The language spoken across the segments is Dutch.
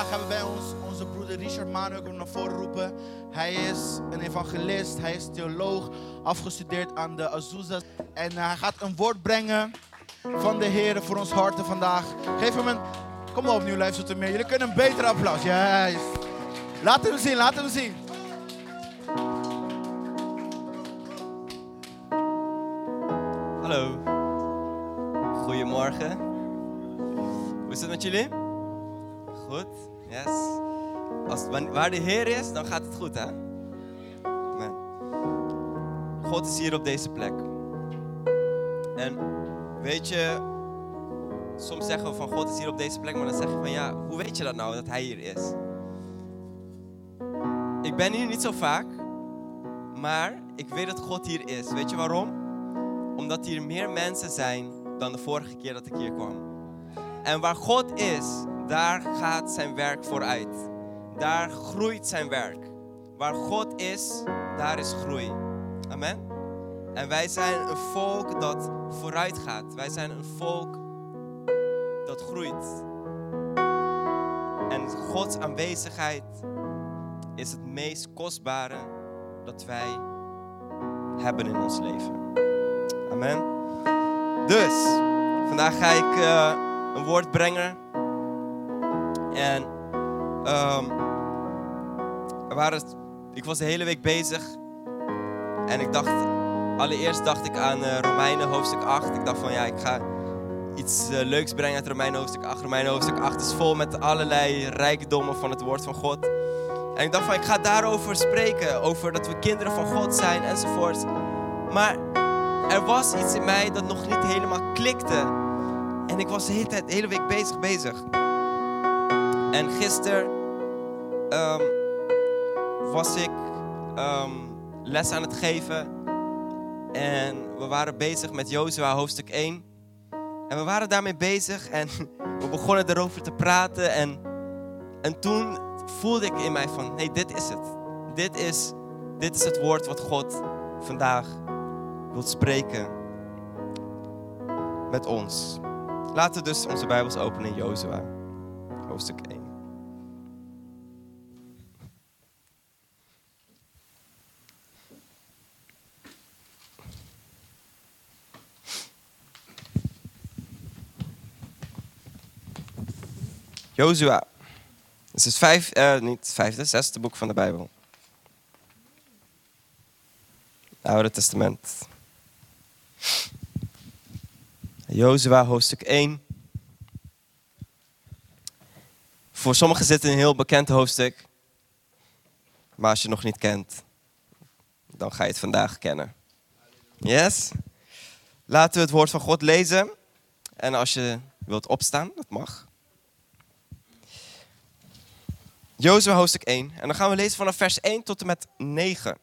vandaag hebben wij ons, onze broeder Richard Manu naar voren roepen. Hij is een evangelist, hij is theoloog, afgestudeerd aan de Azusa. En hij gaat een woord brengen van de Heer voor ons harten vandaag. Geef hem een, kom maar opnieuw, luister meer. Jullie kunnen een beter applaus, juist. Laat hem zien, laat hem zien. Hallo. Goedemorgen. Hoe is het met jullie? Goed, yes. Als, waar de Heer is, dan gaat het goed, hè? God is hier op deze plek. En weet je, soms zeggen we van God is hier op deze plek, maar dan zeg je van ja, hoe weet je dat nou, dat Hij hier is? Ik ben hier niet zo vaak, maar ik weet dat God hier is. Weet je waarom? Omdat hier meer mensen zijn dan de vorige keer dat ik hier kwam. En waar God is, daar gaat zijn werk vooruit. Daar groeit zijn werk. Waar God is, daar is groei. Amen. En wij zijn een volk dat vooruit gaat. Wij zijn een volk dat groeit. En Gods aanwezigheid is het meest kostbare dat wij hebben in ons leven. Amen. Dus, vandaag ga ik eh, een woord brengen. En ehm, ik was de hele week bezig. En ik dacht, allereerst dacht ik aan eh, Romeinen hoofdstuk 8. Ik dacht van ja, ik ga iets eh, leuks brengen uit Romeinen hoofdstuk 8. Romeinen hoofdstuk 8 is vol met allerlei rijkdommen van het woord van God. En ik dacht van ik ga daarover spreken. Over dat we kinderen van God zijn enzovoorts. Maar er was iets in mij dat nog niet helemaal klikte. En ik was de hele, tijd, de hele week bezig, bezig. En gisteren ehm, was ik ehm, les aan het geven. En we waren bezig met Jozua hoofdstuk 1. En we waren daarmee bezig en we begonnen erover te praten. En, en toen voelde ik in mij van, nee, dit is het. Dit is, dit is het woord wat God vandaag wilt spreken met ons. Laten we dus onze Bijbels openen in Jozua, hoofdstuk 1. Jozua. Het is vijf, eh, niet het vijfde, zesde boek van de Bijbel. Oude Testament. Jozua hoofdstuk 1. Voor sommigen dit een heel bekend hoofdstuk. Maar als je het nog niet kent, dan ga je het vandaag kennen. Yes? Laten we het woord van God lezen. En als je wilt opstaan, dat mag. Jozua hoofdstuk 1. En dan gaan we lezen vanaf vers 1 tot en met 9.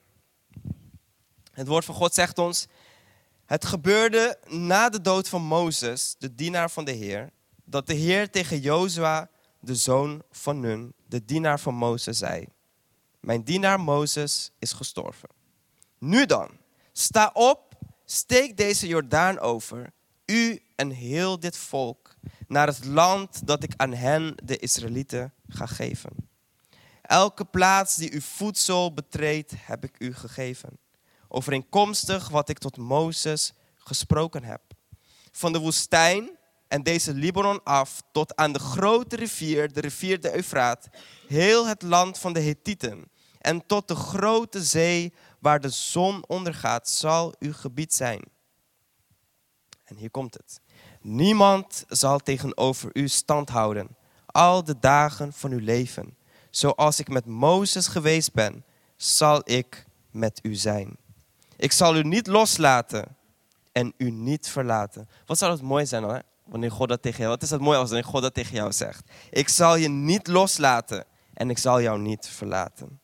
Het woord van God zegt ons: Het gebeurde na de dood van Mozes, de dienaar van de Heer, dat de Heer tegen Jozua, de zoon van Nun, de dienaar van Mozes, zei: Mijn dienaar Mozes is gestorven. Nu dan, sta op, steek deze Jordaan over, u en heel dit volk, naar het land dat ik aan hen, de Israëlieten, ga geven. Elke plaats die uw voedsel betreedt, heb ik u gegeven overeenkomstig wat ik tot Mozes gesproken heb. Van de woestijn en deze Libanon af tot aan de grote rivier, de rivier de Eufraat, heel het land van de Hethieten en tot de grote zee waar de zon ondergaat, zal uw gebied zijn. En hier komt het. Niemand zal tegenover u stand houden, al de dagen van uw leven. Zoals ik met Mozes geweest ben, zal ik met u zijn. Ik zal u niet loslaten en u niet verlaten. Wat zou het mooi zijn hè? wanneer God dat tegen jou... Wat is dat mooi als wanneer God dat tegen jou zegt? Ik zal je niet loslaten en ik zal jou niet verlaten.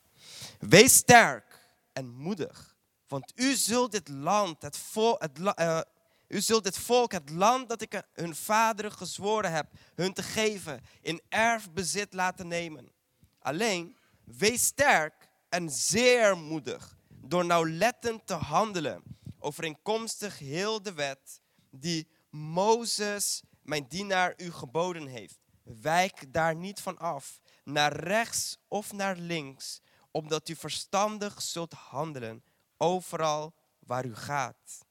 Wees sterk en moedig, want u zult dit land, het het, eh, u zult dit volk, het land dat ik hun vaderen gezworen heb, hun te geven, in erfbezit laten nemen. Alleen, wees sterk en zeer moedig door nauwlettend te handelen overeenkomstig heel de wet die Mozes, mijn dienaar, u geboden heeft. Wijk daar niet van af. naar rechts of naar links, opdat u verstandig zult handelen overal waar u gaat.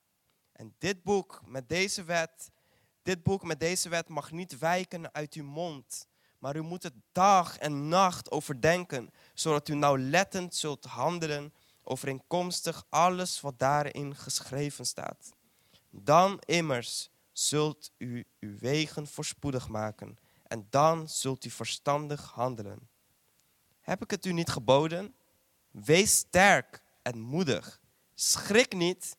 En dit boek met deze wet, dit boek met deze wet mag niet wijken uit uw mond, maar u moet het dag en nacht overdenken, zodat u nauwlettend zult handelen overeenkomstig alles wat daarin geschreven staat. Dan immers zult u uw wegen voorspoedig maken en dan zult u verstandig handelen. Heb ik het u niet geboden? Wees sterk en moedig. Schrik niet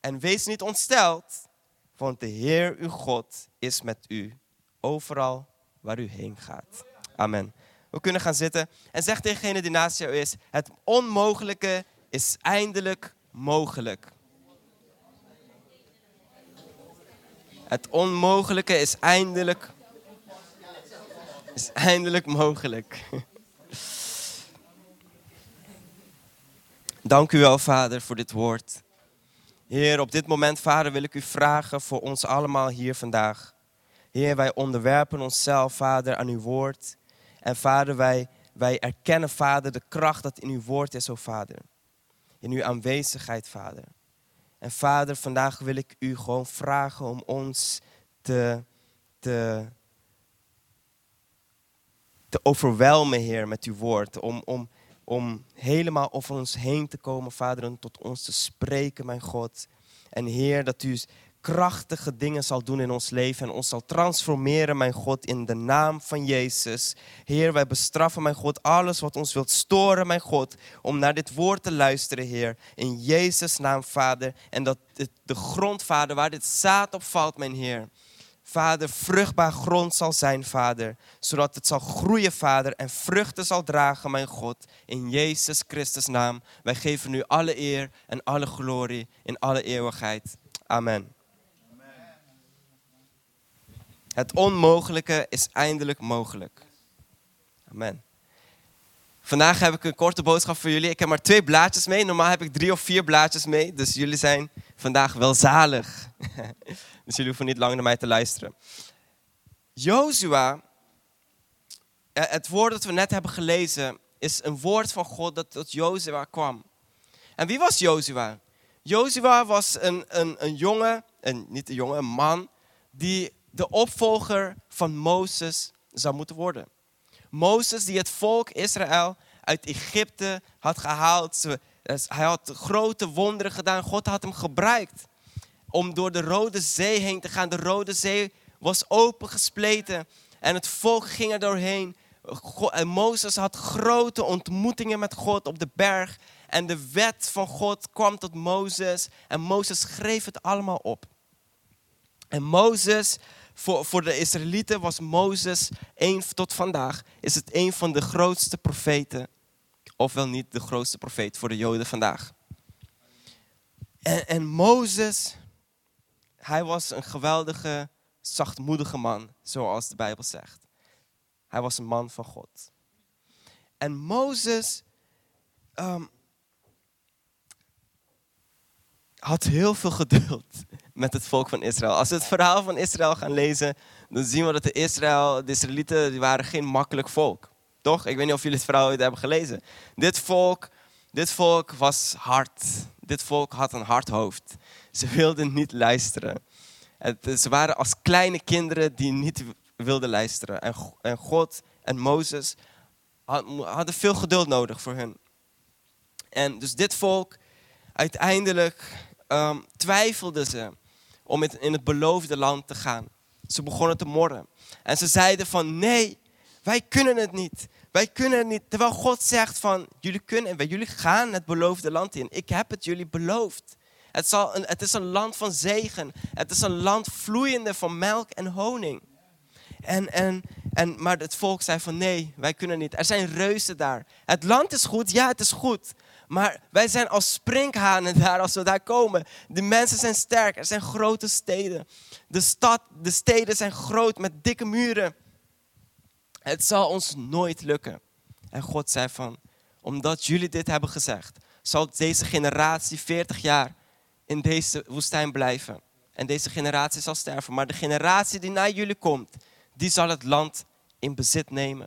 en wees niet ontsteld, want de Heer uw God is met u overal waar u heen gaat. Amen. We kunnen gaan zitten en zeg tegen degene die naast jou is: Het onmogelijke is eindelijk mogelijk. Het onmogelijke is eindelijk, is eindelijk mogelijk. Dank u wel, Vader, voor dit woord. Heer, op dit moment, Vader, wil ik u vragen voor ons allemaal hier vandaag. Heer, wij onderwerpen onszelf, Vader, aan uw woord. En Vader, wij, wij erkennen, Vader, de kracht dat in uw woord is, o Vader. In uw aanwezigheid, Vader. En Vader, vandaag wil ik u gewoon vragen om ons te, te, te overwelmen, Heer, met uw woord. Om, om, om helemaal over ons heen te komen, Vader, en tot ons te spreken, mijn God. En Heer, dat u krachtige dingen zal doen in ons leven en ons zal transformeren, mijn God, in de naam van Jezus. Heer, wij bestraffen, mijn God, alles wat ons wilt storen, mijn God, om naar dit woord te luisteren, Heer. In Jezus' naam, Vader. En dat de grond, Vader, waar dit zaad op valt, mijn Heer. Vader, vruchtbaar grond zal zijn, Vader. Zodat het zal groeien, Vader, en vruchten zal dragen, mijn God. In Jezus Christus' naam. Wij geven u alle eer en alle glorie in alle eeuwigheid. Amen. Het onmogelijke is eindelijk mogelijk. Amen. Vandaag heb ik een korte boodschap voor jullie. Ik heb maar twee blaadjes mee. Normaal heb ik drie of vier blaadjes mee. Dus jullie zijn vandaag welzalig. dus jullie hoeven niet lang naar mij te luisteren. Jozua, eh, het woord dat we net hebben gelezen, is een woord van God dat tot Jozua kwam. En wie was Jozua? Jozua was een, een, een jongen, een, niet een jongen, een man, die de opvolger van Mozes zou moeten worden. Mozes die het volk Israël uit Egypte had gehaald. Hij had grote wonderen gedaan. God had hem gebruikt om door de Rode Zee heen te gaan. De Rode Zee was opengespleten en het volk ging er doorheen. En Mozes had grote ontmoetingen met God op de berg. En de wet van God kwam tot Mozes. En Mozes schreef het allemaal op. En Mozes voor, voor de Israëlieten was Mozes, een, tot vandaag, is het een van de grootste profeten. Ofwel niet de grootste profeet voor de Joden vandaag. En, en Mozes, hij was een geweldige, zachtmoedige man, zoals de Bijbel zegt. Hij was een man van God. En Mozes ehm, had heel veel geduld met het volk van Israël. Als we het verhaal van Israël gaan lezen, dan zien we dat de, Israël, de Israëlieten die waren geen makkelijk volk. Toch? Ik weet niet of jullie het verhaal hebben gelezen. Dit volk, dit volk was hard. Dit volk had een hard hoofd. Ze wilden niet luisteren. Het, ze waren als kleine kinderen die niet wilden luisteren. En, en God en Mozes hadden veel geduld nodig voor hen. En dus dit volk, uiteindelijk um, twijfelden ze om in het beloofde land te gaan. Ze begonnen te morren. En ze zeiden van nee, wij kunnen het niet. Wij kunnen het niet. Terwijl God zegt van jullie kunnen, jullie gaan het beloofde land in. Ik heb het jullie beloofd. Het, zal het is een land van zegen. Het is een land vloeiende van melk en honing. En, en, en, maar het volk zei van nee, wij kunnen niet. Er zijn reuzen daar. Het land is goed, ja het is goed. Maar wij zijn als sprinkhanen daar als we daar komen. De mensen zijn sterk, er zijn grote steden. De, stad, de steden zijn groot met dikke muren. Het zal ons nooit lukken. En God zei van, omdat jullie dit hebben gezegd, zal deze generatie 40 jaar in deze woestijn blijven. En deze generatie zal sterven. Maar de generatie die na jullie komt, die zal het land in bezit nemen.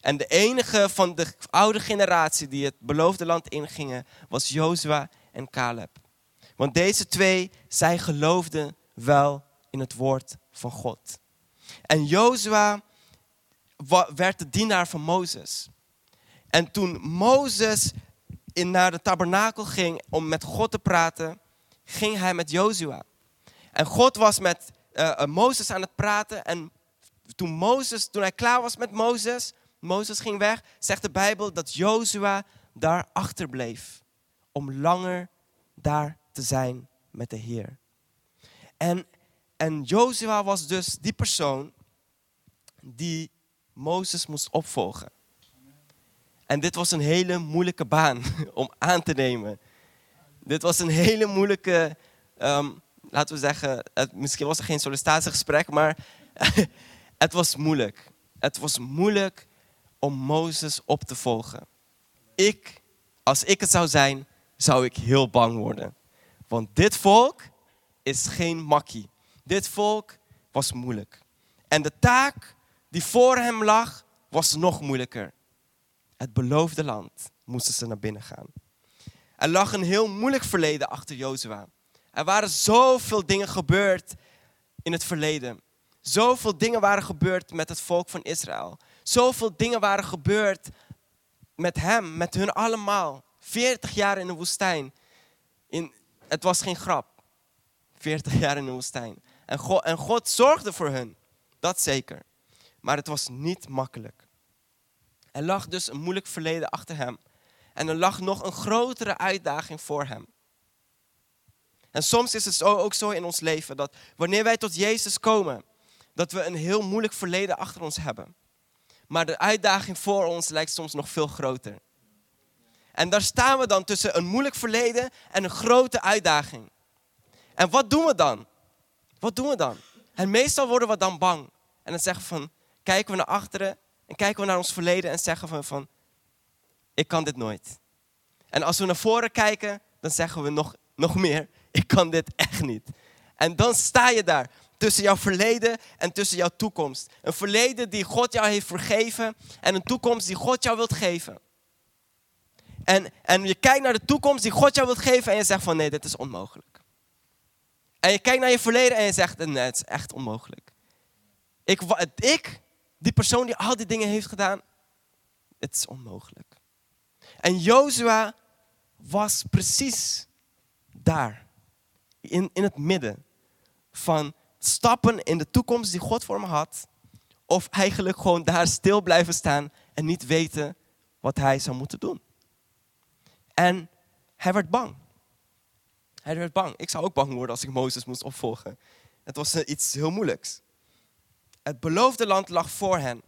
En de enige van de oude generatie die het beloofde land ingingen, was Jozua en Caleb. Want deze twee, zij geloofden wel in het woord van God. En Jozua werd de dienaar van Mozes. En toen Mozes naar de tabernakel ging om met God te praten, ging hij met Jozua. En God was met uh, Mozes aan het praten. En toen, Mozes, toen hij klaar was met Mozes, Mozes ging weg, zegt de Bijbel dat Jozua daar achterbleef. Om langer daar te zijn met de Heer. En, en Jozua was dus die persoon die Mozes moest opvolgen. En dit was een hele moeilijke baan om aan te nemen. Dit was een hele moeilijke, ehm, laten we zeggen, misschien was er geen sollicitatiegesprek, maar het was moeilijk. Het was moeilijk om Mozes op te volgen. Ik, als ik het zou zijn, zou ik heel bang worden. Want dit volk is geen makkie. Dit volk was moeilijk. En de taak die voor hem lag, was nog moeilijker. Het beloofde land moesten ze naar binnen gaan. Er lag een heel moeilijk verleden achter Jozua. Er waren zoveel dingen gebeurd in het verleden. Zoveel dingen waren gebeurd met het volk van Israël. Zoveel dingen waren gebeurd met hem, met hun allemaal. 40 jaar in de woestijn. In, het was geen grap. 40 jaar in de woestijn. En God, en God zorgde voor hun. Dat zeker. Maar het was niet makkelijk. Er lag dus een moeilijk verleden achter hem. En er lag nog een grotere uitdaging voor hem. En soms is het ook zo in ons leven dat wanneer wij tot Jezus komen, dat we een heel moeilijk verleden achter ons hebben. Maar de uitdaging voor ons lijkt soms nog veel groter. En daar staan we dan tussen een moeilijk verleden en een grote uitdaging. En wat doen we dan? Wat doen we dan? En meestal worden we dan bang. En dan zeggen we van, kijken we naar achteren en kijken we naar ons verleden en zeggen we van, ik kan dit nooit. En als we naar voren kijken, dan zeggen we nog, nog meer, ik kan dit echt niet. En dan sta je daar tussen jouw verleden en tussen jouw toekomst. Een verleden die God jou heeft vergeven en een toekomst die God jou wilt geven. En, en je kijkt naar de toekomst die God jou wilt geven en je zegt van nee, dit is onmogelijk. En je kijkt naar je verleden en je zegt nee, het is echt onmogelijk. Ik, ik die persoon die al die dingen heeft gedaan, het is onmogelijk. En Jozua was precies daar, in, in het midden van stappen in de toekomst die God voor hem had, of eigenlijk gewoon daar stil blijven staan en niet weten wat hij zou moeten doen. En hij werd bang. Hij werd bang. Ik zou ook bang worden als ik Mozes moest opvolgen. Het was iets heel moeilijks. Het beloofde land lag voor hen.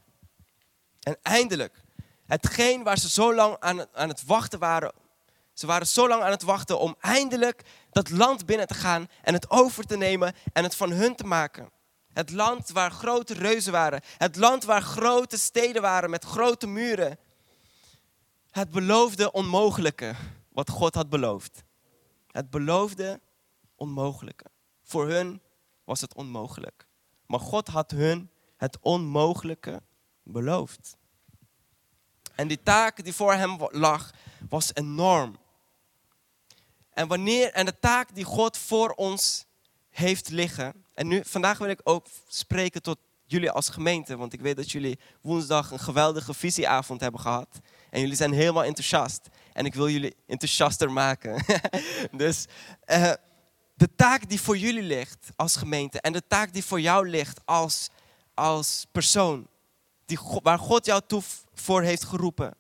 En eindelijk, hetgeen waar ze zo lang aan, aan het wachten waren. Ze waren zo lang aan het wachten om eindelijk dat land binnen te gaan en het over te nemen en het van hun te maken. Het land waar grote reuzen waren. Het land waar grote steden waren met grote muren. Het beloofde onmogelijke wat God had beloofd. Het beloofde onmogelijke. Voor hun was het onmogelijk. Maar God had hun het onmogelijke beloofd. En die taak die voor hem lag, was enorm. En, wanneer, en de taak die God voor ons heeft liggen. En nu, vandaag wil ik ook spreken tot jullie als gemeente. Want ik weet dat jullie woensdag een geweldige visieavond hebben gehad. En jullie zijn helemaal enthousiast. En ik wil jullie enthousiaster maken. dus uh, de taak die voor jullie ligt als gemeente en de taak die voor jou ligt als, als persoon, die, waar God jou toe voor heeft geroepen,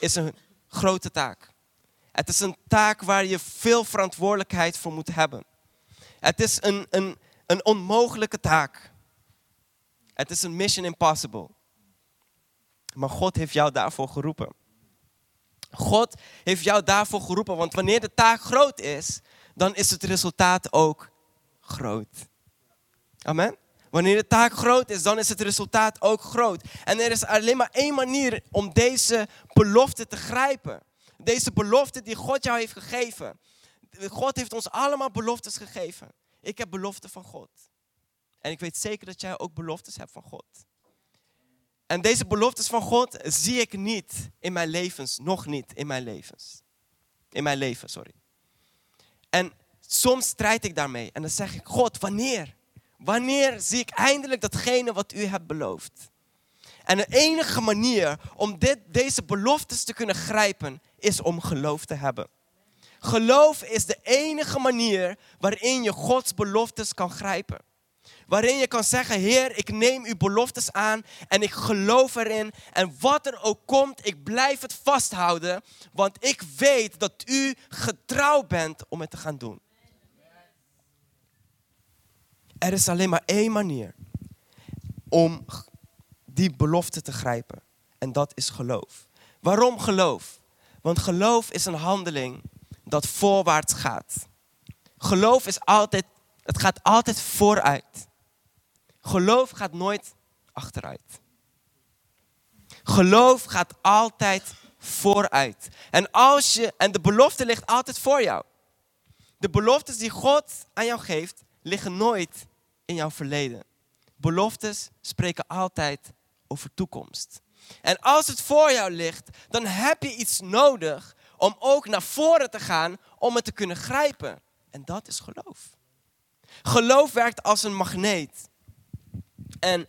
is een grote taak. Het is een taak waar je veel verantwoordelijkheid voor moet hebben. Het is een, een, een onmogelijke taak. Het is een mission impossible. Maar God heeft jou daarvoor geroepen. God heeft jou daarvoor geroepen, want wanneer de taak groot is, dan is het resultaat ook groot. Amen. Wanneer de taak groot is, dan is het resultaat ook groot. En er is alleen maar één manier om deze belofte te grijpen. Deze belofte die God jou heeft gegeven. God heeft ons allemaal beloftes gegeven. Ik heb beloften van God. En ik weet zeker dat jij ook beloftes hebt van God. En deze beloftes van God zie ik niet in mijn levens, nog niet in mijn levens. In mijn leven, sorry. En soms strijd ik daarmee en dan zeg ik, God, wanneer? Wanneer zie ik eindelijk datgene wat u hebt beloofd? En de enige manier om dit, deze beloftes te kunnen grijpen, is om geloof te hebben. Geloof is de enige manier waarin je Gods beloftes kan grijpen. Waarin je kan zeggen, Heer, ik neem uw beloftes aan en ik geloof erin. En wat er ook komt, ik blijf het vasthouden, want ik weet dat u getrouw bent om het te gaan doen. Er is alleen maar één manier om die belofte te grijpen. En dat is geloof. Waarom geloof? Want geloof is een handeling dat voorwaarts gaat. Geloof is altijd, het gaat altijd vooruit. Geloof gaat nooit achteruit. Geloof gaat altijd vooruit. En, als je, en de belofte ligt altijd voor jou. De beloftes die God aan jou geeft, liggen nooit in jouw verleden. Beloftes spreken altijd over toekomst. En als het voor jou ligt, dan heb je iets nodig om ook naar voren te gaan om het te kunnen grijpen. En dat is geloof. Geloof werkt als een magneet. En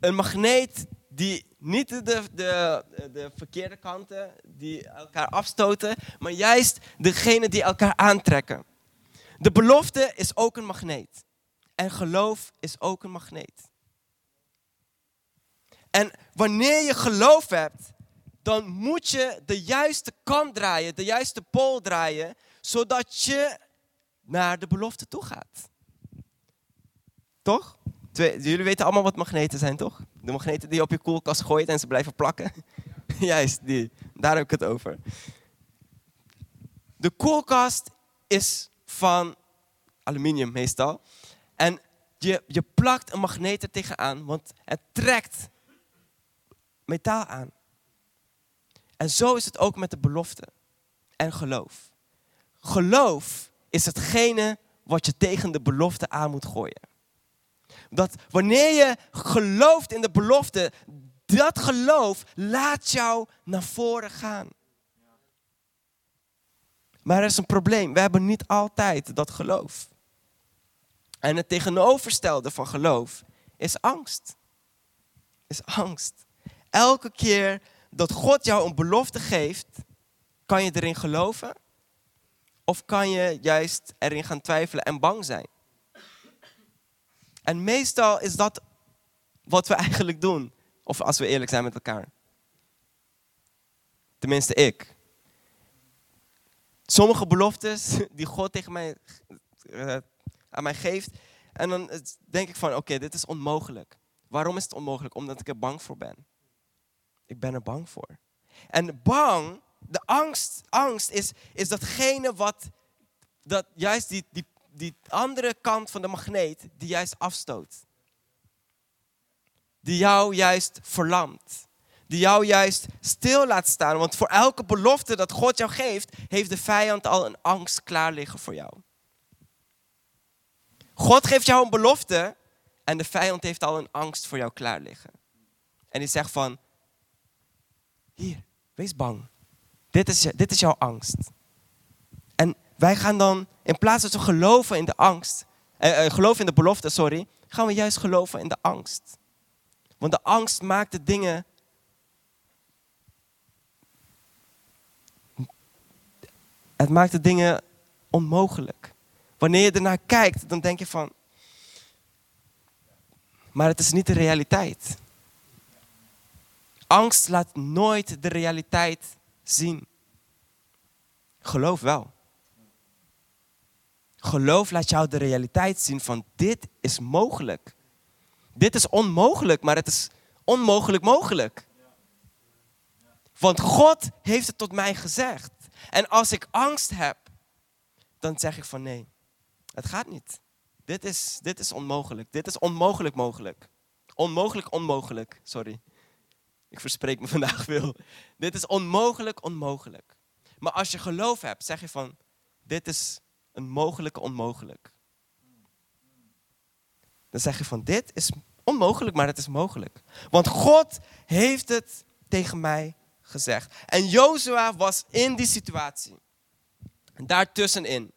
een magneet die niet de, de, de verkeerde kanten die elkaar afstoten, maar juist degene die elkaar aantrekken. De belofte is ook een magneet. En geloof is ook een magneet. En wanneer je geloof hebt, dan moet je de juiste kant draaien, de juiste pol draaien, zodat je naar de belofte toe gaat. Toch? jullie weten allemaal wat magneten zijn, toch? De magneten die je op je koelkast gooit en ze blijven plakken. Juist, die. Daar heb ik het over. De koelkast is van aluminium meestal. En je, je plakt een magneet er tegenaan, want het trekt metaal aan. En zo is het ook met de belofte en geloof. Geloof is hetgene wat je tegen de belofte aan moet gooien. Dat wanneer je gelooft in de belofte, dat geloof laat jou naar voren gaan. Maar er is een probleem. We hebben niet altijd dat geloof. En het tegenovergestelde van geloof is angst. Is angst. Elke keer dat God jou een belofte geeft, kan je erin geloven? Of kan je juist erin gaan twijfelen en bang zijn? En meestal is dat wat we eigenlijk doen. Of als we eerlijk zijn met elkaar. Tenminste, ik. Sommige beloftes die God tegen mij, uh, aan mij geeft. En dan denk ik van, oké, dit is onmogelijk. Waarom is het onmogelijk? Omdat ik er bang voor ben. Ik ben er bang voor. En bang, de angst, angst is, is datgene wat, dat juist die, die, die andere kant van de magneet, die juist afstoot. Die jou juist verlamt. Die jou juist stil laat staan. Want voor elke belofte dat God jou geeft, heeft de vijand al een angst klaar liggen voor jou. God geeft jou een belofte en de vijand heeft al een angst voor jou klaar liggen. En die zegt van, hier, wees bang. Dit is, dit is jouw angst. En wij gaan dan, in plaats van te geloven in de angst, eh, eh, geloven in de belofte, sorry, gaan we juist geloven in de angst. Want de angst maakt de dingen. Het maakt de dingen onmogelijk. Wanneer je ernaar kijkt, dan denk je van. Maar het is niet de realiteit. Angst laat nooit de realiteit zien. Geloof wel. Geloof laat jou de realiteit zien van dit is mogelijk. Dit is onmogelijk, maar het is onmogelijk mogelijk. Want God heeft het tot mij gezegd. En als ik angst heb, dan zeg ik van nee, het gaat niet. Dit is, dit is onmogelijk. Dit is onmogelijk mogelijk. Onmogelijk onmogelijk, sorry. Ik verspreek me vandaag veel. Dit is onmogelijk, onmogelijk. Maar als je geloof hebt, zeg je van, dit is een mogelijke onmogelijk. Dan zeg je van, dit is onmogelijk, maar het is mogelijk. Want God heeft het tegen mij gezegd. En Jozua was in die situatie. Daartussenin.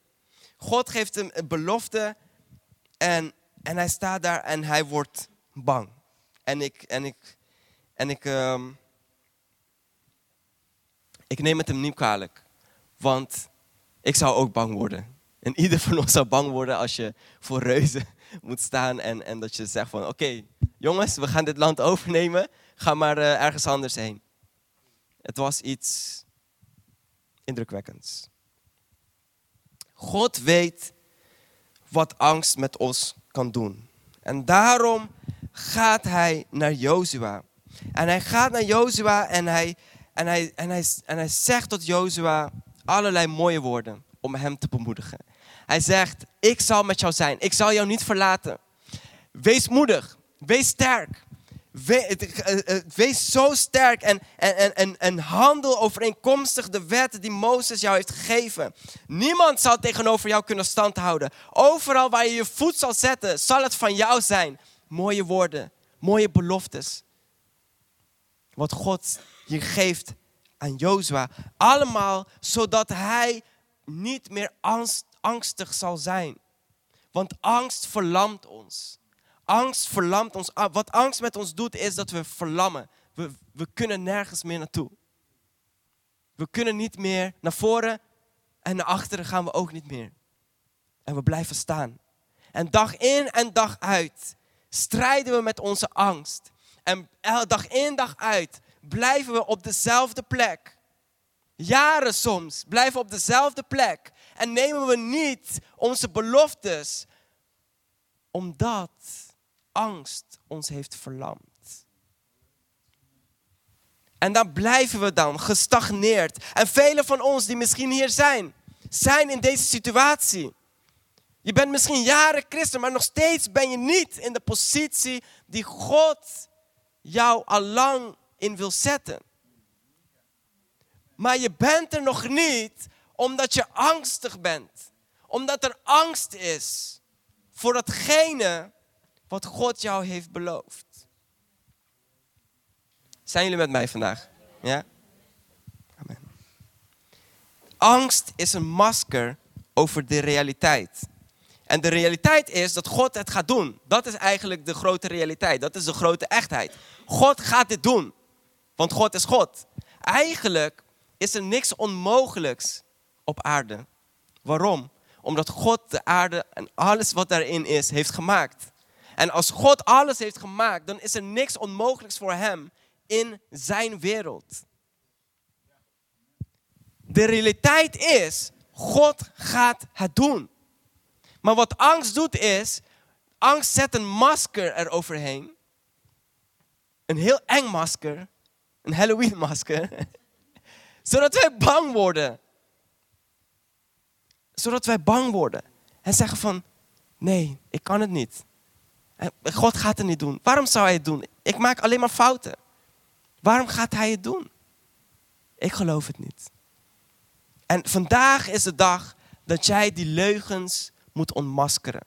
God geeft hem een belofte en, en hij staat daar en hij wordt bang. En ik, en ik, en ik, ehm, ik neem het hem niet kwalijk. Want ik zou ook bang worden. En ieder van ons zou bang worden als je voor reuzen moet staan en, en dat je zegt van oké, jongens, we gaan dit land overnemen, ga maar uh, ergens anders heen. Het was iets indrukwekkends. God weet wat angst met ons kan doen. En daarom gaat hij naar Jozua. En hij gaat naar Jozua en hij, en, hij, en, hij, en hij zegt tot Jozua allerlei mooie woorden om hem te bemoedigen. Hij zegt, ik zal met jou zijn. Ik zal jou niet verlaten. Wees moedig. Wees sterk. Eh, eh, wees zo sterk en, en, en, en handel overeenkomstig de wetten die Mozes jou heeft gegeven. Niemand zal tegenover jou kunnen standhouden. Overal waar je je voet zal zetten, zal het van jou zijn. Mooie woorden, mooie beloftes. Wat God je geeft aan Jozua. Allemaal zodat hij niet meer angstig zal zijn. Want angst verlamt ons. Angst verlamt ons. Ah, wat angst met ons doet, is dat we verlammen. We, we kunnen nergens meer naartoe. We kunnen niet meer naar voren en naar achteren gaan we ook niet meer. En we blijven staan. En dag in en dag uit strijden we met onze angst. En dag in dag uit blijven we op dezelfde plek. Jaren soms blijven we op dezelfde plek. En nemen we niet onze beloftes. Omdat angst ons heeft verlamd. En dan blijven we dan gestagneerd. En velen van ons die misschien hier zijn, zijn in deze situatie. Je bent misschien jaren christen, maar nog steeds ben je niet in de positie die God jou al lang in wil zetten. Maar je bent er nog niet omdat je angstig bent. Omdat er angst is voor datgene wat God jou heeft beloofd. Zijn jullie met mij vandaag? Ja? Amen. Angst is een masker over de realiteit. En de realiteit is dat God het gaat doen. Dat is eigenlijk de grote realiteit. Dat is de grote echtheid. God gaat dit doen. Want God is God. Eigenlijk is er niks onmogelijks op aarde. Waarom? Omdat God de aarde en alles wat daarin is, heeft gemaakt. En als God alles heeft gemaakt, dan is er niks onmogelijks voor Hem in zijn wereld. De realiteit is, God gaat het doen. Maar wat angst doet is, angst zet een masker eroverheen. Een heel eng masker. Een Halloween masker. Zodat wij bang worden. Zodat wij bang worden. En zeggen van, nee, ik kan het niet. God gaat het niet doen. Waarom zou hij het doen? Ik maak alleen maar fouten. Waarom gaat hij het doen? Ik geloof het niet. En vandaag is de dag dat jij die leugens moet ontmaskeren.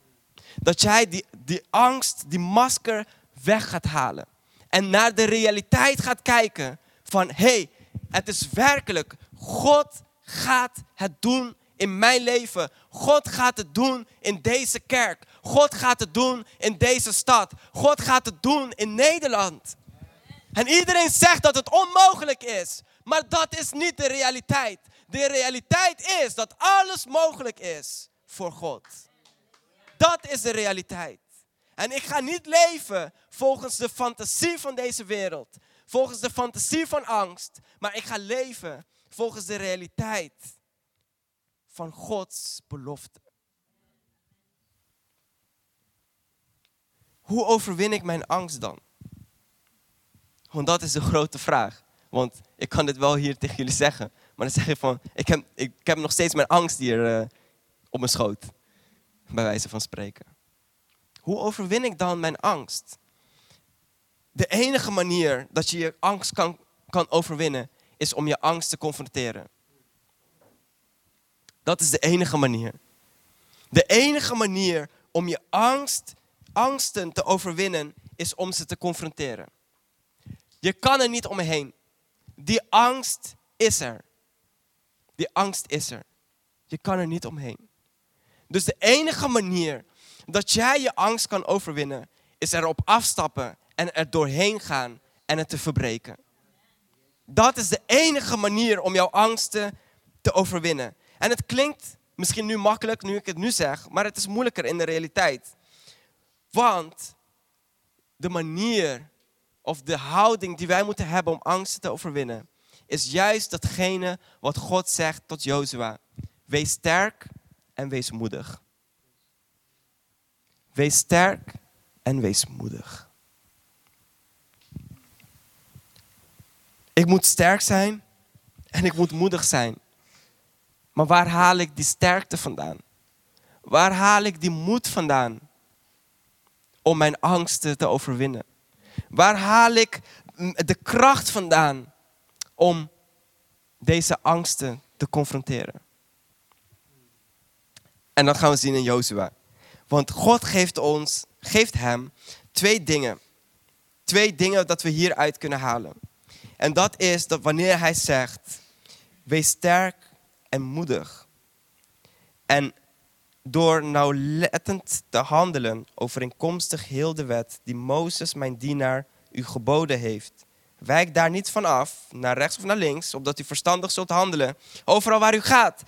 Dat jij die, die angst, die masker weg gaat halen. En naar de realiteit gaat kijken van hé, hey, het is werkelijk, God gaat het doen in mijn leven. God gaat het doen in deze kerk. God gaat het doen in deze stad. God gaat het doen in Nederland. En iedereen zegt dat het onmogelijk is. Maar dat is niet de realiteit. De realiteit is dat alles mogelijk is voor God. Dat is de realiteit. En ik ga niet leven volgens de fantasie van deze wereld. Volgens de fantasie van angst. Maar ik ga leven volgens de realiteit van Gods belofte. Hoe overwin ik mijn angst dan? Want dat is de grote vraag. Want ik kan dit wel hier tegen jullie zeggen. Maar dan zeg je van, ik heb, ik heb nog steeds mijn angst hier uh, op mijn schoot. Bij wijze van spreken. Hoe overwin ik dan mijn angst? De enige manier dat je je angst kan, kan overwinnen, is om je angst te confronteren. Dat is de enige manier. De enige manier om je angst, angsten te overwinnen, is om ze te confronteren. Je kan er niet omheen. Die angst is er. Die angst is er. Je kan er niet omheen. Dus de enige manier dat jij je angst kan overwinnen, is erop afstappen en er doorheen gaan en het te verbreken. Dat is de enige manier om jouw angsten te overwinnen. En het klinkt misschien nu makkelijk, nu ik het nu zeg, maar het is moeilijker in de realiteit. Want de manier of de houding die wij moeten hebben om angsten te overwinnen, is juist datgene wat God zegt tot Jozua. Wees sterk en wees moedig. Wees sterk en wees moedig. Ik moet sterk zijn en ik moet moedig zijn. Maar waar haal ik die sterkte vandaan? Waar haal ik die moed vandaan om mijn angsten te overwinnen? Waar haal ik de kracht vandaan om deze angsten te confronteren? En dat gaan we zien in Jozua. Want God geeft ons, geeft hem twee dingen. Twee dingen dat we hieruit kunnen halen. En dat is dat wanneer hij zegt, wees sterk en moedig. En door nauwlettend te handelen overeenkomstig heel de wet die Mozes, mijn dienaar, u geboden heeft. Wijk daar niet van af, naar rechts of naar links, opdat u verstandig zult handelen, overal waar u gaat.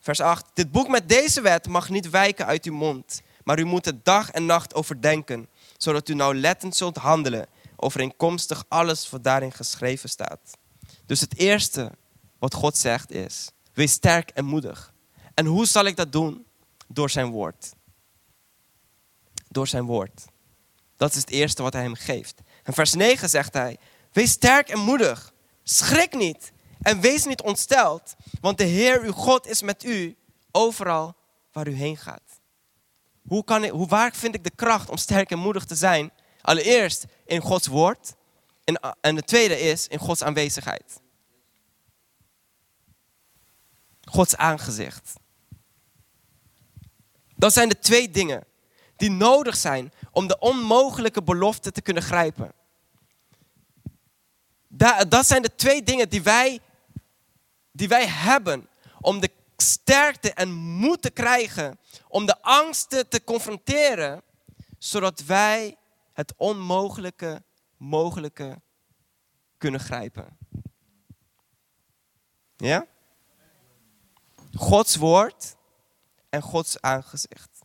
Vers 8. Dit boek met deze wet mag niet wijken uit uw mond, maar u moet het dag en nacht overdenken, zodat u nauwlettend zult handelen, overeenkomstig alles wat daarin geschreven staat. Dus het eerste wat God zegt is, wees sterk en moedig. En hoe zal ik dat doen? Door zijn woord. Door zijn woord. Dat is het eerste wat hij hem geeft. En vers 9 zegt hij, wees sterk en moedig. Schrik niet en wees niet ontsteld, want de Heer uw God is met u overal waar u heen gaat. Hoe kan ik, hoe, waar vind ik de kracht om sterk en moedig te zijn? Allereerst in Gods woord. En, en de tweede is in Gods aanwezigheid. Gods aangezicht. Dat zijn de twee dingen die nodig zijn om de onmogelijke belofte te kunnen grijpen. Dat zijn de twee dingen die wij, die wij hebben om de sterkte en moed te krijgen om de angsten te confronteren, zodat wij het onmogelijke mogelijke kunnen grijpen. Ja? Gods woord en Gods aangezicht.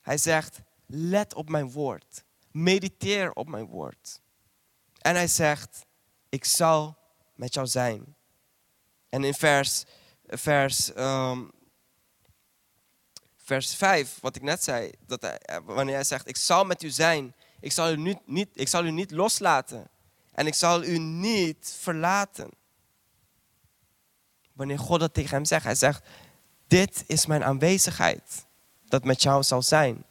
Hij zegt, let op mijn woord. Mediteer op mijn woord. En hij zegt, ik zal met jou zijn. En in vers, vers, um, vers 5, wat ik net zei, dat hij, wanneer hij zegt, ik zal met u zijn, ik zal u niet, niet, ik zal u niet loslaten en ik zal u niet verlaten. Wanneer God dat tegen hem zegt, hij zegt, dit is mijn aanwezigheid dat met jou zal zijn.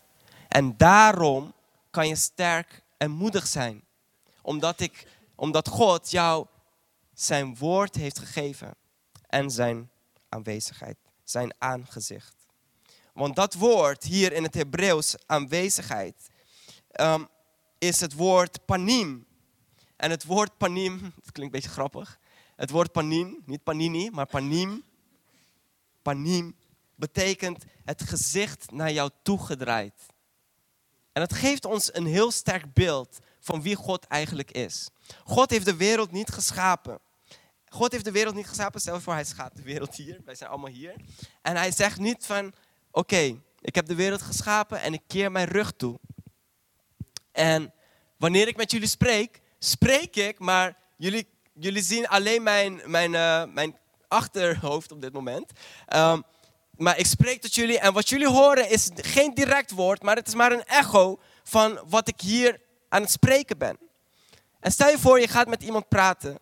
En daarom kan je sterk en moedig zijn. Omdat, ik, omdat God jou zijn woord heeft gegeven en zijn aanwezigheid, zijn aangezicht. Want dat woord hier in het Hebreeuws, aanwezigheid, ehm, is het woord panim. En het woord panim, dat klinkt een beetje grappig. Het woord panim, niet panini, maar panim. Panim betekent het gezicht naar jou toegedraaid. En dat geeft ons een heel sterk beeld van wie God eigenlijk is. God heeft de wereld niet geschapen. God heeft de wereld niet geschapen. Stel voor, hij schaapt de wereld hier. Wij zijn allemaal hier. En hij zegt niet van, oké, ik heb de wereld geschapen en ik keer mijn rug toe. En wanneer ik met jullie spreek, spreek ik, maar jullie, jullie zien alleen mijn, mijn, uh, mijn achterhoofd op dit moment. Um, maar ik spreek tot jullie en wat jullie horen is geen direct woord, maar het is maar een echo van wat ik hier aan het spreken ben. En stel je voor, je gaat met iemand praten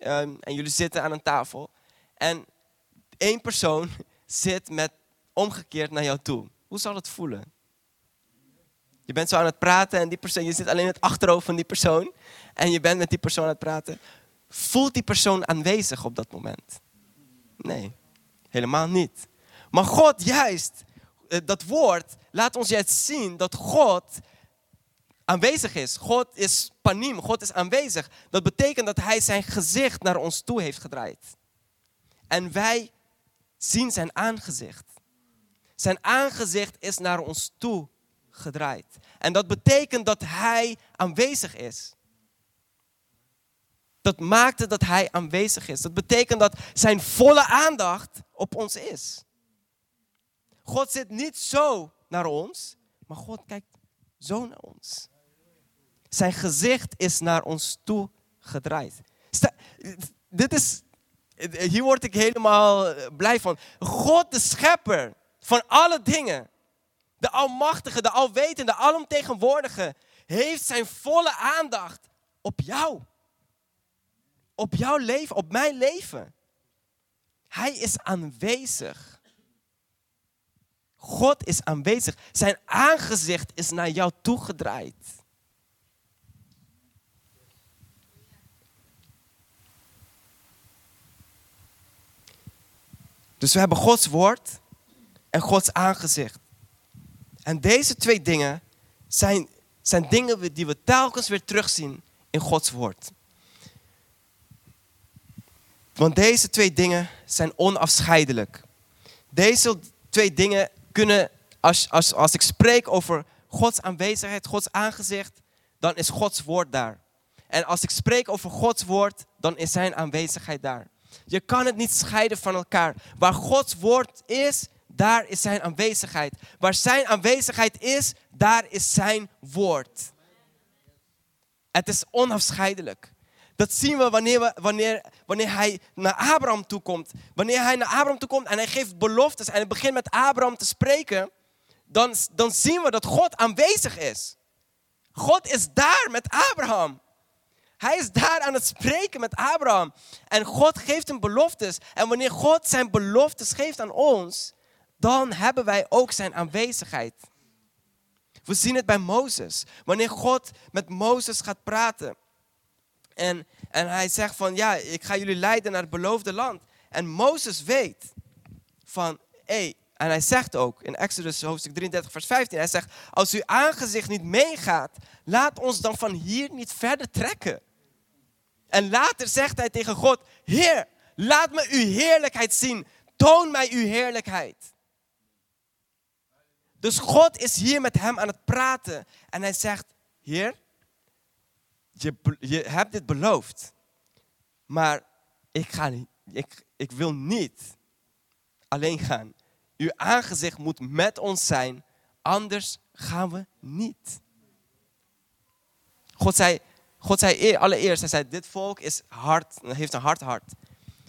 um, en jullie zitten aan een tafel en één persoon zit met omgekeerd naar jou toe. Hoe zal het voelen? Je bent zo aan het praten en die persoon, je zit alleen het achterhoofd van die persoon en je bent met die persoon aan het praten. Voelt die persoon aanwezig op dat moment? Nee, helemaal niet. Maar God juist, eh, dat woord laat ons juist zien dat God aanwezig is. God is panim, God is aanwezig. Dat betekent dat hij zijn gezicht naar ons toe heeft gedraaid. En wij zien zijn aangezicht. Zijn aangezicht is naar ons toe gedraaid. En dat betekent dat hij aanwezig is. Dat maakte dat hij aanwezig is. Dat betekent dat zijn volle aandacht op ons is. God zit niet zo naar ons, maar God kijkt zo naar ons. Zijn gezicht is naar ons toe gedraaid. dit is, hier word ik helemaal blij van. God de schepper van alle dingen, de almachtige, de alwetende, de alomtegenwoordige, heeft zijn volle aandacht op jou. Op jouw leven, op mijn leven. Hij is aanwezig. God is aanwezig. Zijn aangezicht is naar jou toegedraaid. Dus we hebben Gods woord en Gods aangezicht. En deze twee dingen zijn, zijn dingen die we telkens weer terugzien in Gods woord. Want deze twee dingen zijn onafscheidelijk. Deze twee dingen kunnen, als, als, als ik spreek over Gods aanwezigheid, Gods aangezicht, dan is Gods woord daar. En als ik spreek over Gods woord, dan is zijn aanwezigheid daar. Je kan het niet scheiden van elkaar. Waar Gods woord is, daar is zijn aanwezigheid. Waar zijn aanwezigheid is, daar is zijn woord. Het is onafscheidelijk. Dat zien we wanneer, wanneer, wanneer hij naar Abraham toekomt. Wanneer hij naar Abraham toekomt en hij geeft beloftes en hij begint met Abraham te spreken, dan, dan zien we dat God aanwezig is. God is daar met Abraham. Hij is daar aan het spreken met Abraham. En God geeft hem beloftes. En wanneer God zijn beloftes geeft aan ons, dan hebben wij ook zijn aanwezigheid. We zien het bij Mozes. Wanneer God met Mozes gaat praten. En, en hij zegt van, ja, ik ga jullie leiden naar het beloofde land. En Mozes weet van, hé, hey, en hij zegt ook in Exodus hoofdstuk 33, vers 15, hij zegt, als uw aangezicht niet meegaat, laat ons dan van hier niet verder trekken. En later zegt hij tegen God, Heer, laat me uw heerlijkheid zien. Toon mij uw heerlijkheid. Dus God is hier met hem aan het praten. En hij zegt, Heer, je, je hebt dit beloofd. Maar ik, ga, ik, ik wil niet alleen gaan. Uw aangezicht moet met ons zijn, anders gaan we niet. God zei, God zei allereerst, hij zei, dit volk is hard, heeft een hard hart.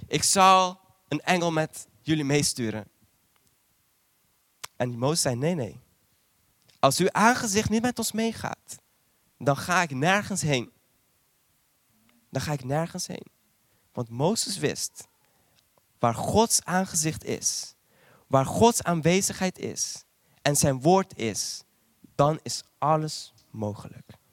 Ik zal een engel met jullie meesturen. En Mozes zei, nee, nee. Als uw aangezicht niet met ons meegaat, dan ga ik nergens heen. Dan ga ik nergens heen. Want Mozes wist waar Gods aangezicht is, waar Gods aanwezigheid is en zijn woord is, dan is alles mogelijk.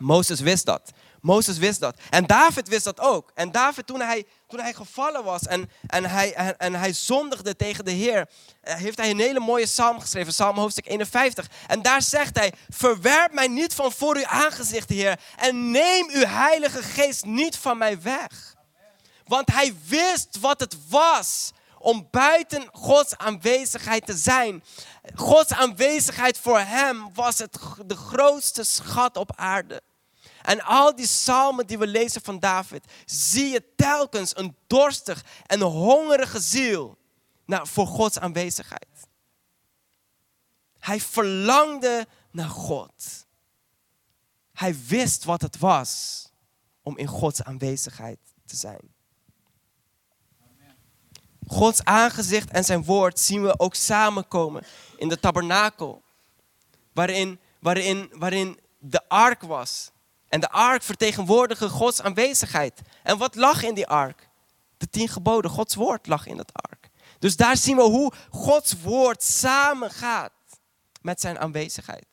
Mozes wist dat. Mozes wist dat. En David wist dat ook. En David, toen hij, toen hij gevallen was en, en, hij, en, hij zondigde tegen de Heer, eh, heeft hij een hele mooie psalm geschreven, psalm hoofdstuk 51. En daar zegt hij, verwerp mij niet van voor uw aangezicht, Heer, en neem uw heilige geest niet van mij weg. Want hij wist wat het was om buiten Gods aanwezigheid te zijn. Gods aanwezigheid voor hem was het, de grootste schat op aarde. En al die psalmen die we lezen van David, zie je telkens een dorstig en hongerige ziel naar, voor Gods aanwezigheid. Hij verlangde naar God. Hij wist wat het was om in Gods aanwezigheid te zijn. Gods aangezicht en zijn woord zien we ook samenkomen in de tabernakel. Waarin, waarin, waarin de ark was. En de ark vertegenwoordigde Gods aanwezigheid. En wat lag in die ark? De tien geboden, Gods woord lag in dat ark. Dus daar zien we hoe Gods woord samengaat met zijn aanwezigheid.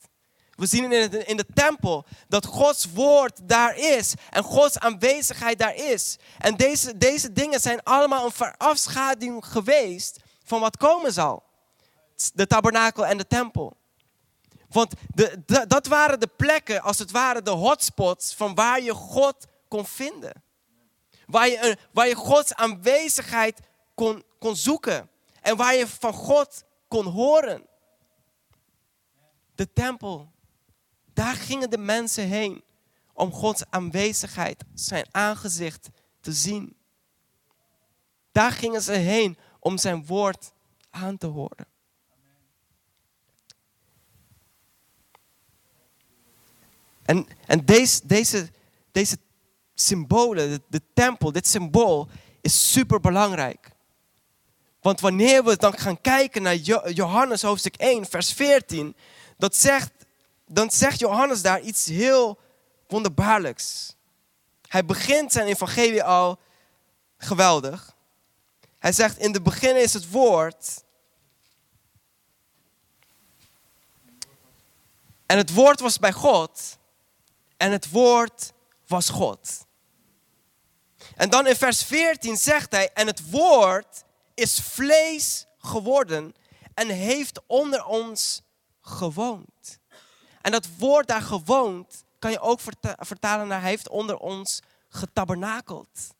We zien in de, in de tempel dat Gods woord daar is en Gods aanwezigheid daar is. En deze, deze dingen zijn allemaal een verafschaduwing geweest van wat komen zal. De tabernakel en de tempel. Want de, dat waren de plekken, als het ware de hotspots van waar je God kon vinden. Waar je, een- waar je Gods aanwezigheid kon, kon zoeken. En waar je van God kon horen. De tempel. Daar gingen de mensen heen om Gods aanwezigheid, zijn aangezicht te zien. Daar gingen ze heen om zijn woord aan te horen. En, en deze, deze, deze symbolen, de, tempel, dit symbool is super belangrijk. Want wanneer we dan gaan kijken naar Jo- Johannes hoofdstuk 1, vers 14, dat zegt, dan zegt Johannes daar iets heel wonderbaarlijks. Hij begint zijn evangelie al geweldig. Hij zegt, in het begin is het woord. En het woord was bij God. En het woord was God. En dan in vers 14 zegt hij, en het woord is vlees geworden en heeft onder ons gewoond. En dat woord daar gewoond kan je ook verta- vertalen naar hij heeft onder ons getabernakeld.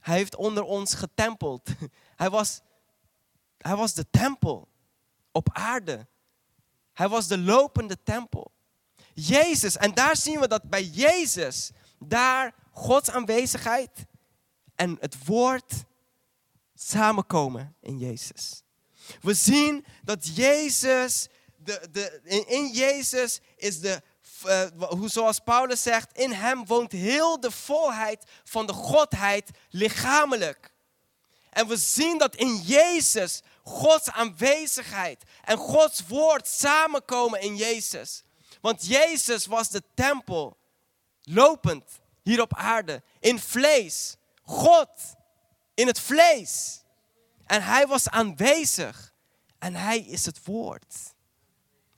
Hij heeft onder ons getempeld. Hij was, hij was de tempel op aarde. Hij was de lopende tempel. Jezus, en daar zien we dat bij Jezus, daar Gods aanwezigheid en het woord samenkomen in Jezus. We zien dat Jezus, de, de, in, Jezus is de, eh, zoals Paulus zegt, in hem woont heel de volheid van de Godheid lichamelijk. En we zien dat in Jezus Gods aanwezigheid en Gods woord samenkomen in Jezus. Want Jezus was de tempel, lopend hier op aarde, in vlees. God in het vlees. En hij was aanwezig. En hij is het woord.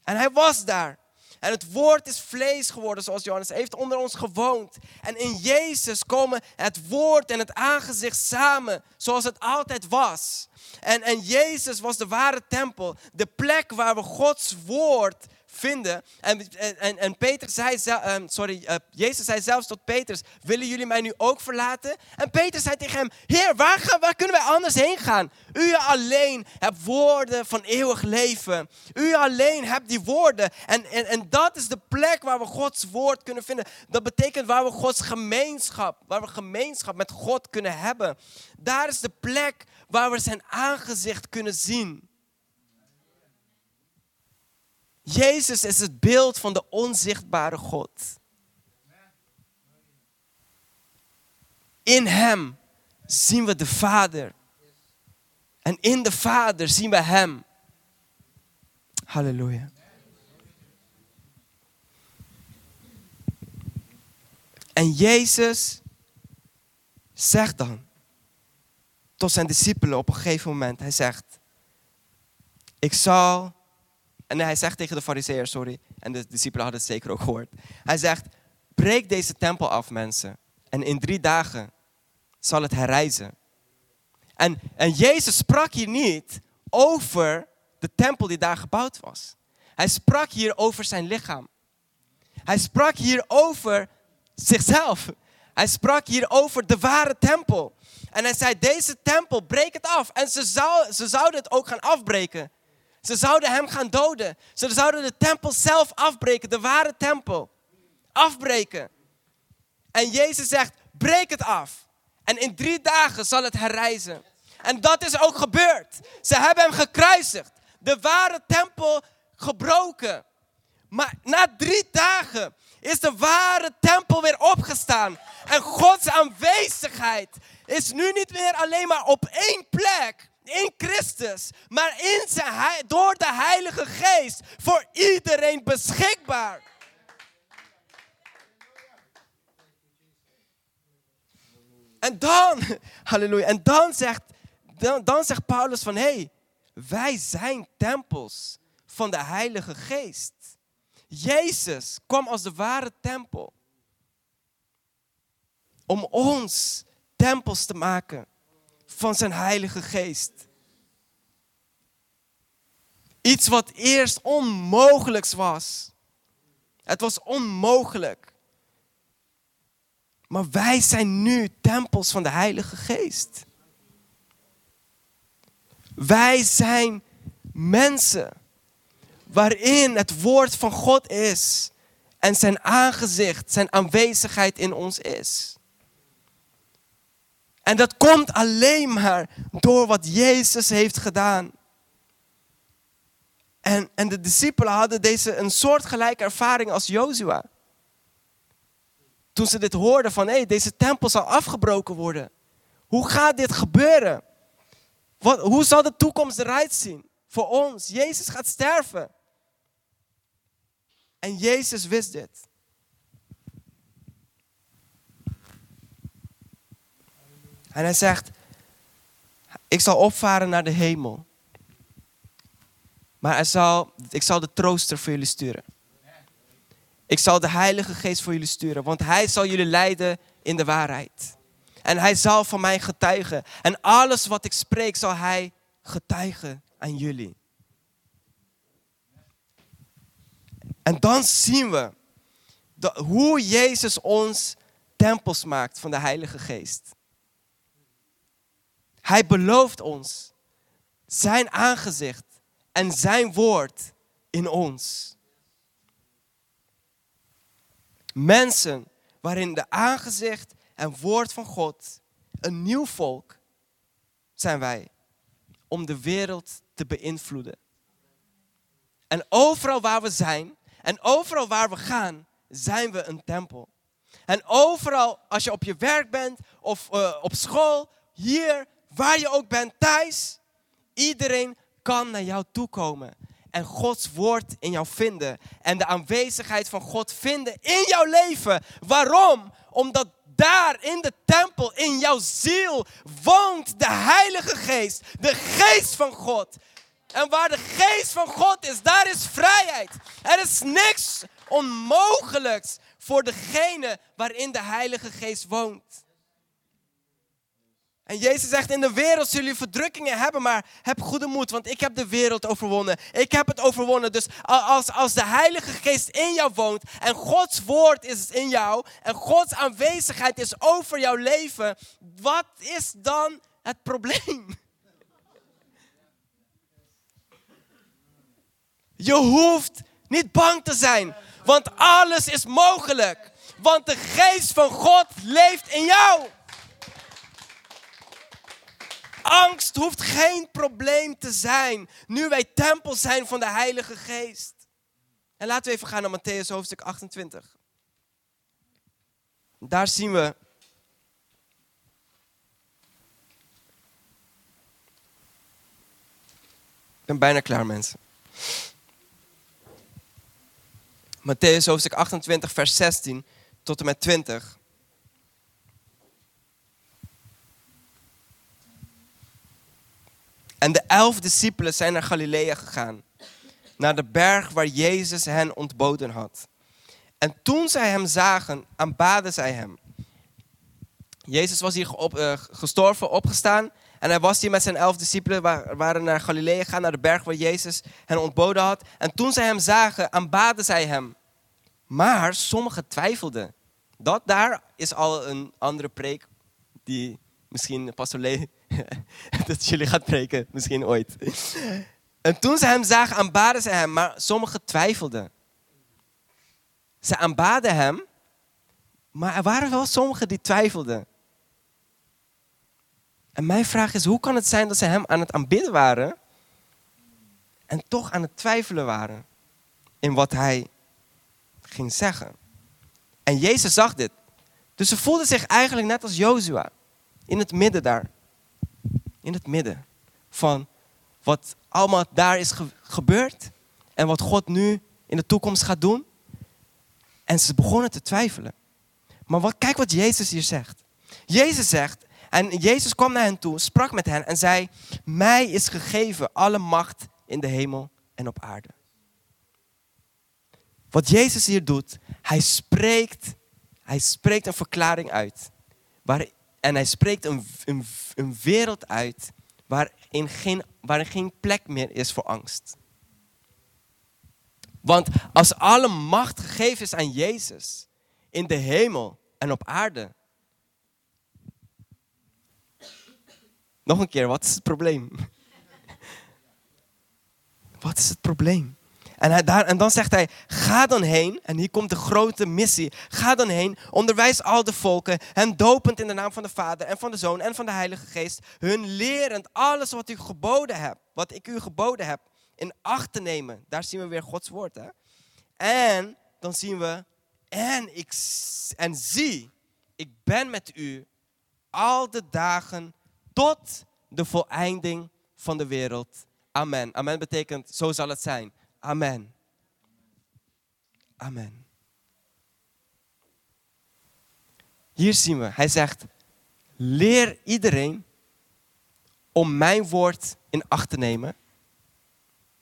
En hij was daar. En het woord is vlees geworden, zoals Johannes heeft onder ons gewoond. En in Jezus komen het woord en het aangezicht samen, zoals het altijd was. En, en Jezus was de ware tempel, de plek waar we Gods woord vinden. En, en, en Peter zei, ehm, sorry, eh, Jezus zei zelfs tot Petrus, willen jullie mij nu ook verlaten? En Peter zei tegen hem, Heer, waar, gaan, waar kunnen wij anders heen gaan? U alleen hebt woorden van eeuwig leven. U alleen hebt die woorden. En, en, en dat is de plek waar we Gods woord kunnen vinden. Dat betekent waar we Gods gemeenschap, waar we gemeenschap met God kunnen hebben. Daar is de plek waar we zijn aangezicht kunnen zien. Jezus is het beeld van de onzichtbare God. In Hem zien we de Vader. En in de Vader zien we Hem. Halleluja. En Jezus zegt dan tot zijn discipelen op een gegeven moment, hij zegt, ik zal, en hij zegt tegen de fariseeërs, sorry, en de discipelen hadden het zeker ook gehoord. Hij zegt, breek deze tempel af mensen, en in drie dagen zal het herrijzen. En, en Jezus sprak hier niet over de tempel die daar gebouwd was. Hij sprak hier over zijn lichaam. Hij sprak hier over zichzelf. Hij sprak hier over de ware tempel. En hij zei, deze tempel, breek het af. En ze, ze zouden het ook gaan afbreken. Ze zouden hem gaan doden. Ze zouden de tempel zelf afbreken, de ware tempel. Afbreken. En Jezus zegt, breek het af. En in drie dagen zal het herrijzen. En dat is ook gebeurd. Ze hebben hem gekruisigd. De ware tempel gebroken. Maar na drie dagen is de ware tempel weer opgestaan. En Gods aanwezigheid is nu niet meer alleen maar op één plek. In Christus, maar in zijn, door de Heilige Geest voor iedereen beschikbaar. En dan, halleluja, en dan zegt, dan, dan zegt Paulus van, hé, hey, wij zijn tempels van de Heilige Geest. Jezus kwam als de ware tempel. Om ons tempels te maken van zijn Heilige Geest. Iets wat eerst onmogelijks was. Het was onmogelijk. Maar wij zijn nu tempels van de Heilige Geest. Wij zijn mensen waarin het woord van God is en zijn aangezicht, zijn aanwezigheid in ons is. En dat komt alleen maar door wat Jezus heeft gedaan. En, en de discipelen hadden deze een soortgelijke ervaring als Jozua. Toen ze dit hoorden van, hé, hey, deze tempel zal afgebroken worden. Hoe gaat dit gebeuren? Wat, hoe zal de toekomst eruit zien voor ons? Jezus gaat sterven. En Jezus wist dit. En hij zegt, ik zal opvaren naar de hemel. Maar zal, ik zal de trooster voor jullie sturen. Ik zal de Heilige Geest voor jullie sturen, want Hij zal jullie leiden in de waarheid. En Hij zal van mij getuigen. En alles wat ik spreek zal Hij getuigen aan jullie. En dan zien we hoe Jezus ons tempels maakt van de Heilige Geest. Hij belooft ons zijn aangezicht en zijn woord in ons. Mensen waarin de aangezicht en woord van God, een nieuw volk, zijn wij om de wereld te beïnvloeden. En overal waar we zijn en overal waar we gaan, zijn we een tempel. En overal, als je op je werk bent of uh, op school, hier, waar je ook bent, thuis, iedereen kan naar jou toe komen. En Gods woord in jou vinden. En de aanwezigheid van God vinden in jouw leven. Waarom? Omdat daar in de tempel, in jouw ziel, woont de Heilige Geest. De Geest van God. En waar de Geest van God is, daar is vrijheid. Er is niks onmogelijks voor degene waarin de Heilige Geest woont. En Jezus zegt, in de wereld zullen jullie verdrukkingen hebben, maar heb goede moed, want ik heb de wereld overwonnen. Ik heb het overwonnen. Dus als, als de Heilige Geest in jou woont en Gods woord is in jou en Gods aanwezigheid is over jouw leven, wat is dan het probleem? Je hoeft niet bang te zijn, want alles is mogelijk. Want de geest van God leeft in jou. Angst hoeft geen probleem te zijn, nu wij tempel zijn van de Heilige Geest. En laten we even gaan naar Matthäus hoofdstuk 28. Daar zien we Ik ben bijna klaar, mensen. Matthäus hoofdstuk 28, vers 16 tot en met 20. En de elf discipelen zijn naar Galilea gegaan, naar de berg waar Jezus hen ontboden had. En toen zij hem zagen, aanbaden zij hem. Jezus was hier op, uh, gestorven, opgestaan. En hij was hier met zijn elf discipelen, waren naar Galilea gegaan, naar de berg waar Jezus hen ontboden had. En toen zij hem zagen, aanbaden zij hem. Maar sommigen twijfelden. Dat daar is al een andere preek die misschien Pastor Lee, dat jullie gaat preken, misschien ooit. En toen ze hem zagen, aanbaden ze hem, maar sommigen twijfelden. Ze aanbaden hem, maar er waren wel sommigen die twijfelden. En mijn vraag is, hoe kan het zijn dat ze hem aan het aanbidden waren en toch aan het twijfelen waren in wat hij ging zeggen? En Jezus zag dit. Dus ze voelden zich eigenlijk net als Jozua. In het midden daar. In het midden van wat allemaal daar is gebeurd. En wat God nu in de toekomst gaat doen. En ze begonnen te twijfelen. Maar wat, kijk wat Jezus hier zegt. Jezus zegt, en Jezus kwam naar hen toe, sprak met hen en zei, mij is gegeven alle macht in de hemel en op aarde. Wat Jezus hier doet, hij spreekt, hij spreekt een verklaring uit. Waar, en hij spreekt een, een, een wereld uit waarin geen, waarin geen plek meer is voor angst. Want als alle macht gegeven is aan Jezus, in de hemel en op aarde. Nog een keer, wat is het probleem? Wat is het probleem? En, daar, en dan zegt hij, ga dan heen, en hier komt de grote missie. Ga dan heen, onderwijs al de volken, hen dopend in de naam van de Vader en van de Zoon en van de Heilige Geest. Hun lerend alles wat u geboden hebt, wat ik u geboden heb, in acht te nemen. Daar zien we weer Gods woord. Hè? En dan zien we, en, ik, en zie, ik ben met u al de dagen tot de voleinding van de wereld. Amen. Amen betekent, zo zal het zijn. Amen. Amen. Hier zien we, hij zegt, leer iedereen om mijn woord in acht te nemen.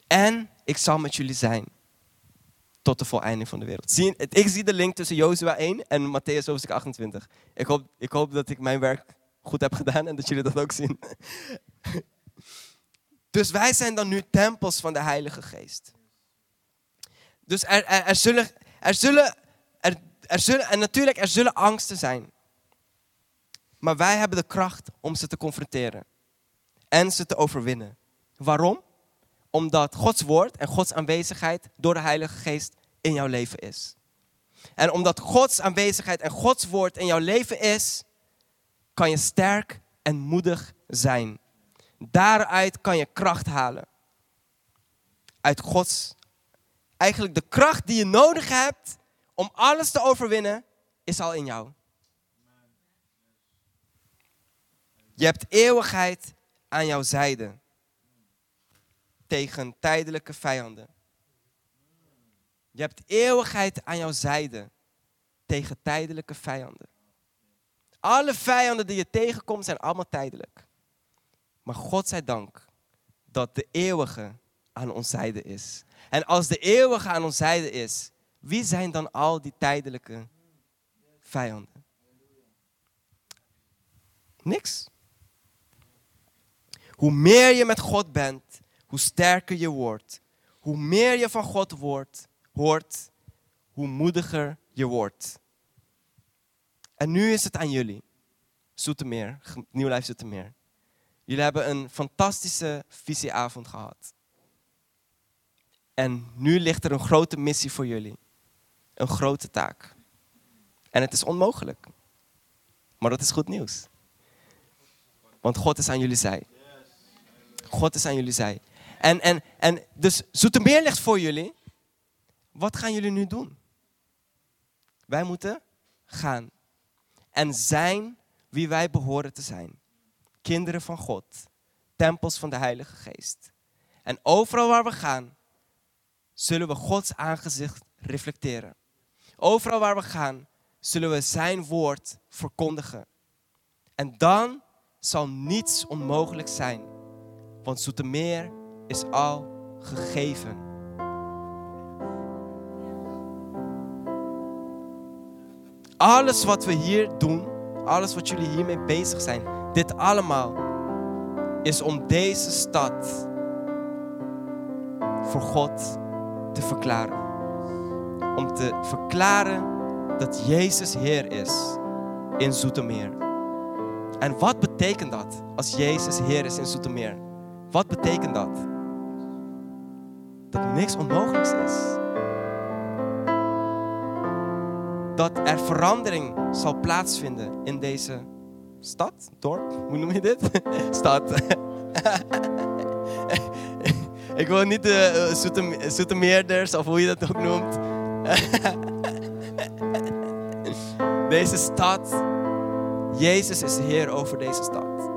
En ik zal met jullie zijn tot de voleinding van de wereld. Zie, ik zie de link tussen Jozua 1 en Matthäus hoofdstuk 28. Ik hoop, ik hoop dat ik mijn werk goed heb gedaan en dat jullie dat ook zien. Dus wij zijn dan nu tempels van de Heilige Geest. Dus er, er, zullen, er zullen, er, er zullen, en natuurlijk, er zullen angsten zijn. Maar wij hebben de kracht om ze te confronteren. En ze te overwinnen. Waarom? Omdat Gods woord en Gods aanwezigheid door de Heilige Geest in jouw leven is. En omdat Gods aanwezigheid en Gods woord in jouw leven is, kan je sterk en moedig zijn. Daaruit kan je kracht halen. Uit Gods. Eigenlijk de kracht die je nodig hebt om alles te overwinnen, is al in jou. Je hebt eeuwigheid aan jouw zijde. Tegen tijdelijke vijanden. Je hebt eeuwigheid aan jouw zijde. Tegen tijdelijke vijanden. Alle vijanden die je tegenkomt zijn allemaal tijdelijk. Maar God zij dank dat de eeuwige aan ons zijde is. En als de eeuwige aan ons zijde is, wie zijn dan al die tijdelijke vijanden? Niks. Hoe meer je met God bent, hoe sterker je wordt. Hoe meer je van God wordt, hoort, hoe moediger je wordt. En nu is het aan jullie, Zoetermeer, Nieuw Lijf Zoetermeer. Jullie hebben een fantastische visieavond gehad. En nu ligt er een grote missie voor jullie. Een grote taak. En het is onmogelijk. Maar dat is goed nieuws. Want God is aan jullie zij. God is aan jullie zij. En, en, en dus Zoetermeer ligt voor jullie. Wat gaan jullie nu doen? Wij moeten gaan. En zijn wie wij behoren te zijn kinderen van God, tempels van de Heilige Geest. En overal waar we gaan, zullen we Gods aangezicht reflecteren. Overal waar we gaan, zullen we Zijn woord verkondigen. En dan zal niets onmogelijk zijn, want Zoetermeer is al gegeven. Alles wat we hier doen, alles wat jullie hiermee bezig zijn, dit allemaal is om deze stad voor God te verklaren. Om te verklaren dat Jezus Heer is in Zoetermeer. En wat betekent dat als Jezus Heer is in Zoetermeer? Wat betekent dat? Dat niks onmogelijks is. Dat er verandering zal plaatsvinden in deze stad, dorp, hoe noem je dit? stad. ik wil niet de uh, Zoetermeerders of hoe je dat ook noemt. deze stad, Jezus is Heer over deze stad.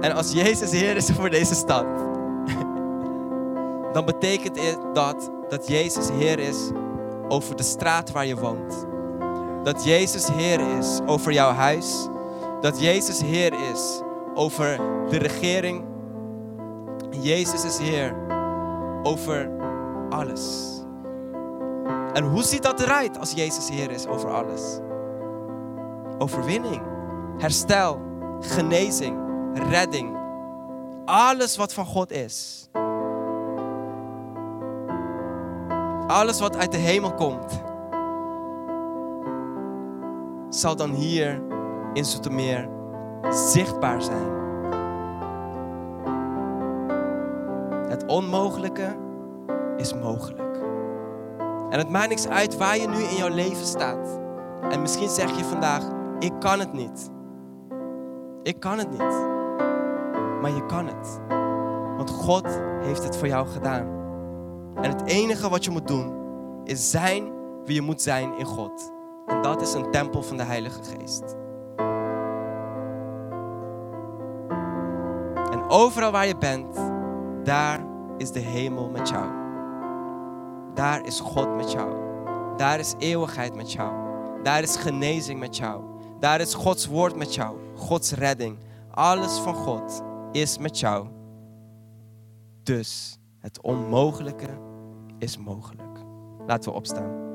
En als Jezus Heer is over deze stad, dan betekent dat dat Jezus Heer is over de straat waar je woont. Dat Jezus Heer is over jouw huis, dat Jezus Heer is over de regering. Jezus is Heer over alles. En hoe ziet dat eruit als Jezus Heer is over alles? Overwinning, herstel, genezing, redding. Alles wat van God is. Alles wat uit de hemel komt, zal dan hier in Zoetermeer zichtbaar zijn. Het onmogelijke is mogelijk. En het maakt niks uit waar je nu in jouw leven staat. En misschien zeg je vandaag, ik kan het niet. Ik kan het niet. Maar je kan het. Want God heeft het voor jou gedaan. En het enige wat je moet doen, is zijn wie je moet zijn in God. En dat is een tempel van de Heilige Geest. En overal waar je bent, daar is de hemel met jou. Daar is God met jou. Daar is eeuwigheid met jou. Daar is genezing met jou. Daar is Gods woord met jou. Gods redding. Alles van God is met jou. Dus het onmogelijke is mogelijk. Laten we opstaan.